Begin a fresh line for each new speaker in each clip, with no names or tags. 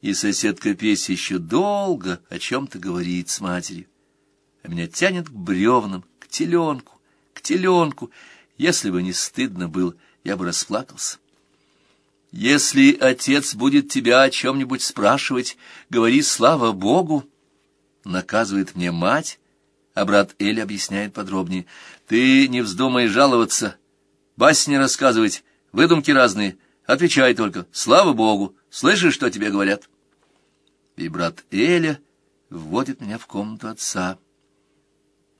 и соседка Песя еще долго о чем-то говорит с матерью. А меня тянет к бревнам, к теленку, к теленку. Если бы не стыдно было, я бы расплакался. Если отец будет тебя о чем-нибудь спрашивать, говори «Слава Богу!» Наказывает мне мать, а брат Эль объясняет подробнее. Ты не вздумай жаловаться, басни рассказывать, выдумки разные. Отвечай только «Слава Богу!» Слышишь, что тебе говорят? И брат Эля вводит меня в комнату отца.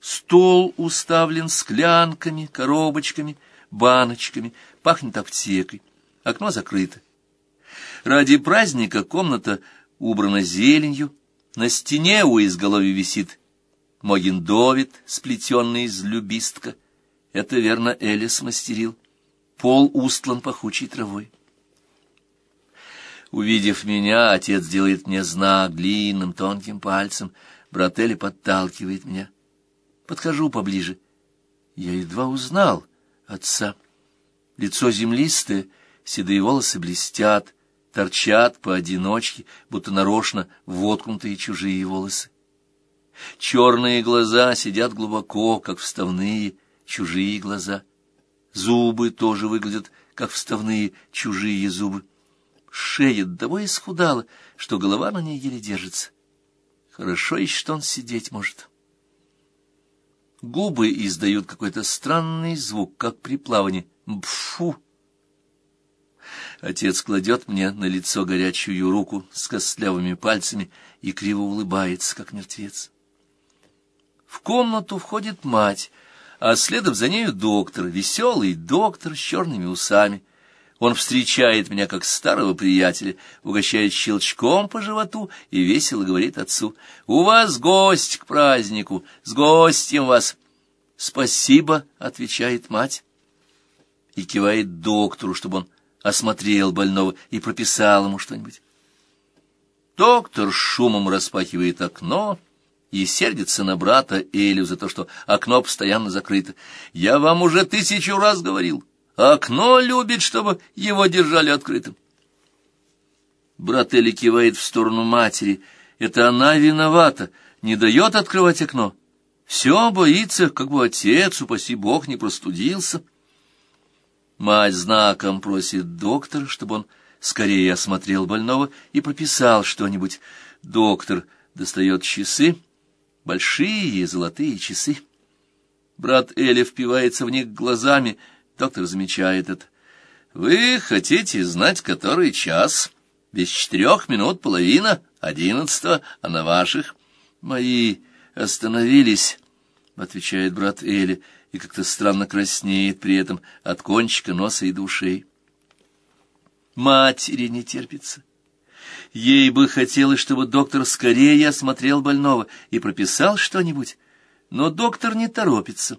Стол уставлен склянками, коробочками, баночками, пахнет аптекой. Окно закрыто. Ради праздника комната убрана зеленью, на стене у изголовья висит могиндовит, сплетенный из любистка. Это, верно, Эля смастерил. Пол устлан пахучей травой. Увидев меня, отец делает мне знак длинным тонким пальцем. Брат Эля подталкивает меня. Подхожу поближе. Я едва узнал отца. Лицо землистое, седые волосы блестят, торчат поодиночке, будто нарочно воткнутые чужие волосы. Черные глаза сидят глубоко, как вставные, чужие глаза. Зубы тоже выглядят, как вставные, чужие зубы. Шея до того исхудала, что голова на ней еле держится. Хорошо еще, что он сидеть может. Губы издают какой-то странный звук, как при плавании. Бфу! Отец кладет мне на лицо горячую руку с костлявыми пальцами и криво улыбается, как мертвец. В комнату входит мать, а следом за нею доктор, веселый доктор с черными усами. Он встречает меня как старого приятеля, угощает щелчком по животу и весело говорит отцу, «У вас гость к празднику, с гостем вас!» «Спасибо», — отвечает мать, и кивает доктору, чтобы он осмотрел больного и прописал ему что-нибудь. Доктор шумом распахивает окно и сердится на брата Элю за то, что окно постоянно закрыто. «Я вам уже тысячу раз говорил». Окно любит, чтобы его держали открытым. Брат Эли кивает в сторону матери. Это она виновата, не дает открывать окно. Все боится, как бы отец, упаси бог, не простудился. Мать знаком просит доктора, чтобы он скорее осмотрел больного и прописал что-нибудь. Доктор достает часы, большие золотые часы. Брат Эли впивается в них глазами — Доктор замечает это. «Вы хотите знать, который час? Без четырех минут половина, одиннадцатого, а на ваших?» «Мои остановились», — отвечает брат Эли, и как-то странно краснеет при этом от кончика носа и души. Матери не терпится. Ей бы хотелось, чтобы доктор скорее осмотрел больного и прописал что-нибудь, но доктор не торопится.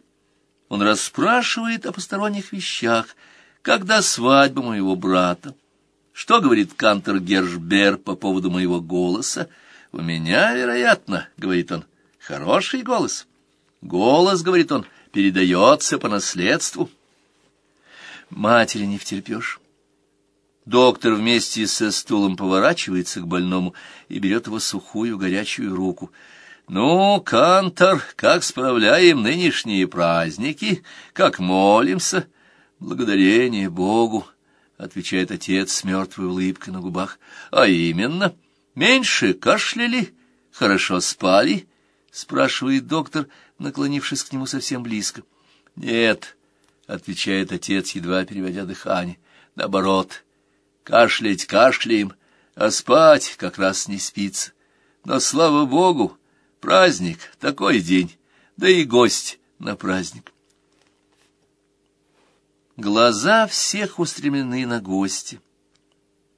Он расспрашивает о посторонних вещах, когда свадьба моего брата. Что говорит Кантер Гершбер по поводу моего голоса? У меня, вероятно, говорит он, хороший голос. Голос, говорит он, передается по наследству. Матери не втерпешь. Доктор вместе со стулом поворачивается к больному и берет его сухую горячую руку — «Ну, Кантор, как справляем нынешние праздники, как молимся?» «Благодарение Богу», — отвечает отец с мертвой улыбкой на губах. «А именно, меньше кашляли, хорошо спали?» — спрашивает доктор, наклонившись к нему совсем близко. «Нет», — отвечает отец, едва переводя дыхание, — «наоборот, кашлять кашляем, а спать как раз не спится. Но, слава Богу, Праздник, такой день, да и гость на праздник. Глаза всех устремлены на гости,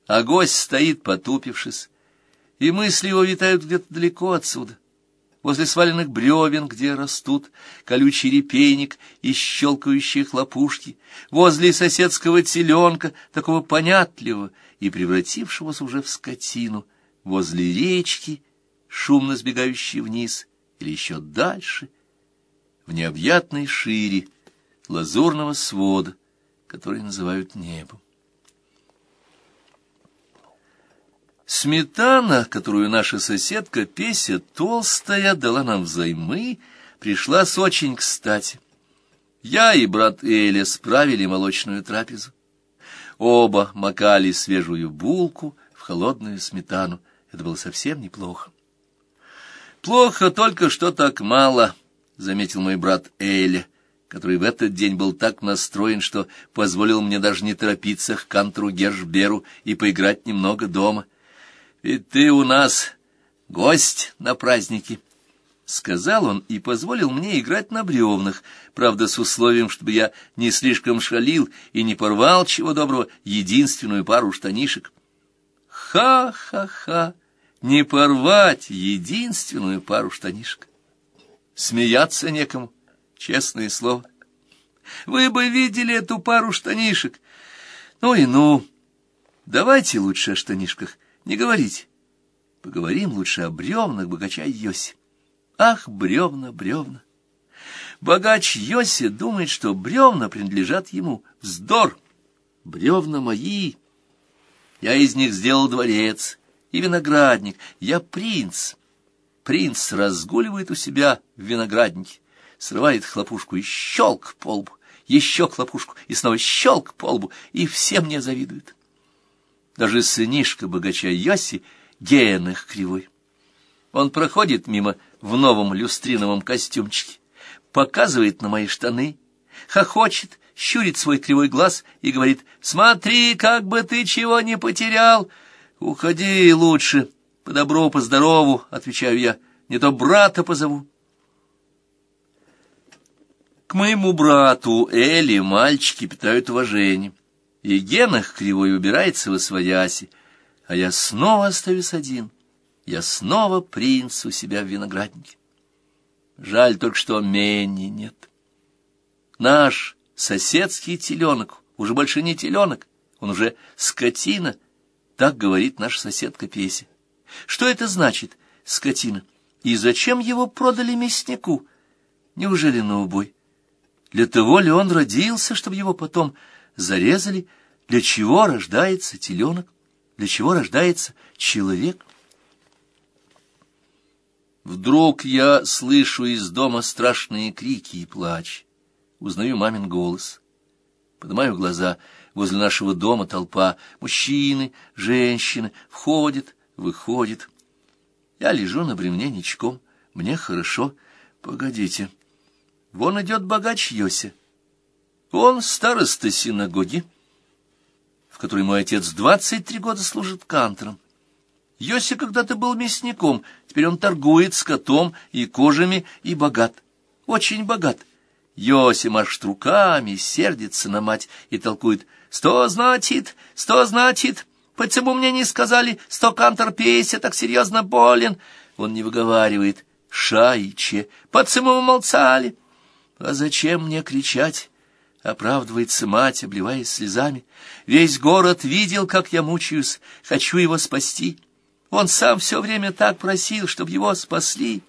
а гость стоит, потупившись, и мысли его витают где-то далеко отсюда, возле сваленных бревен, где растут колючий репейник и щелкающие хлопушки, возле соседского теленка, такого понятливого и превратившегося уже в скотину, возле речки шумно сбегающие вниз, или еще дальше, в необъятной шире лазурного свода, который называют небом. Сметана, которую наша соседка Песя толстая дала нам взаймы, пришлась очень кстати. Я и брат Эля справили молочную трапезу. Оба макали свежую булку в холодную сметану. Это было совсем неплохо. «Плохо только, что так мало», — заметил мой брат Эля, который в этот день был так настроен, что позволил мне даже не торопиться к кантору Гершберу и поиграть немного дома. «Ведь ты у нас гость на празднике». — сказал он и позволил мне играть на бревнах, правда, с условием, чтобы я не слишком шалил и не порвал, чего доброго, единственную пару штанишек. Ха-ха-ха! Не порвать единственную пару штанишек. Смеяться некому, честное слово. Вы бы видели эту пару штанишек. Ну и ну. Давайте лучше о штанишках не говорить. Поговорим лучше о бревнах богача Йоси. Ах, бревна, бревна! Богач Йоси думает, что бревна принадлежат ему. Вздор! Бревна мои! Я из них сделал дворец и виноградник. Я принц. Принц разгуливает у себя в винограднике, срывает хлопушку и щелк по лбу, еще хлопушку и снова щелк по лбу, и все мне завидуют. Даже сынишка богача Йоси генах кривой. Он проходит мимо в новом люстриновом костюмчике, показывает на мои штаны, хохочет, щурит свой кривой глаз и говорит «Смотри, как бы ты чего не потерял! Уходи лучше, по добру, по здорову», — отвечаю я, — «не то брата позову». К моему брату Эли мальчики питают уважение, и Генах кривой убирается во свояси, а я снова остаюсь один — я снова принц у себя в винограднике. Жаль только, что Менни нет. Наш соседский теленок уже больше не теленок, он уже скотина, так говорит наша соседка Песя. Что это значит, скотина? И зачем его продали мяснику? Неужели на убой? Для того ли он родился, чтобы его потом зарезали? Для чего рождается теленок? Для чего рождается человек? Вдруг я слышу из дома страшные крики и плач. Узнаю мамин голос. Поднимаю глаза. Возле нашего дома толпа. Мужчины, женщины. Входят, выходят. Я лежу на бревне ничком. Мне хорошо. Погодите. Вон идет богач Йося. Он староста синагоги, в которой мой отец двадцать три года служит кантором. Йоси когда-то был мясником, теперь он торгует скотом и кожами и богат, очень богат. Йоси машет руками, сердится на мать и толкует «Сто значит, сто значит, почему мне не сказали, сто кантор пейся, так серьезно болен?» Он не выговаривает «Шайче, почему вы молчали?» «А зачем мне кричать?» — оправдывается мать, обливаясь слезами. «Весь город видел, как я мучаюсь, хочу его спасти». Он сам все время так просил, чтобы его спасли.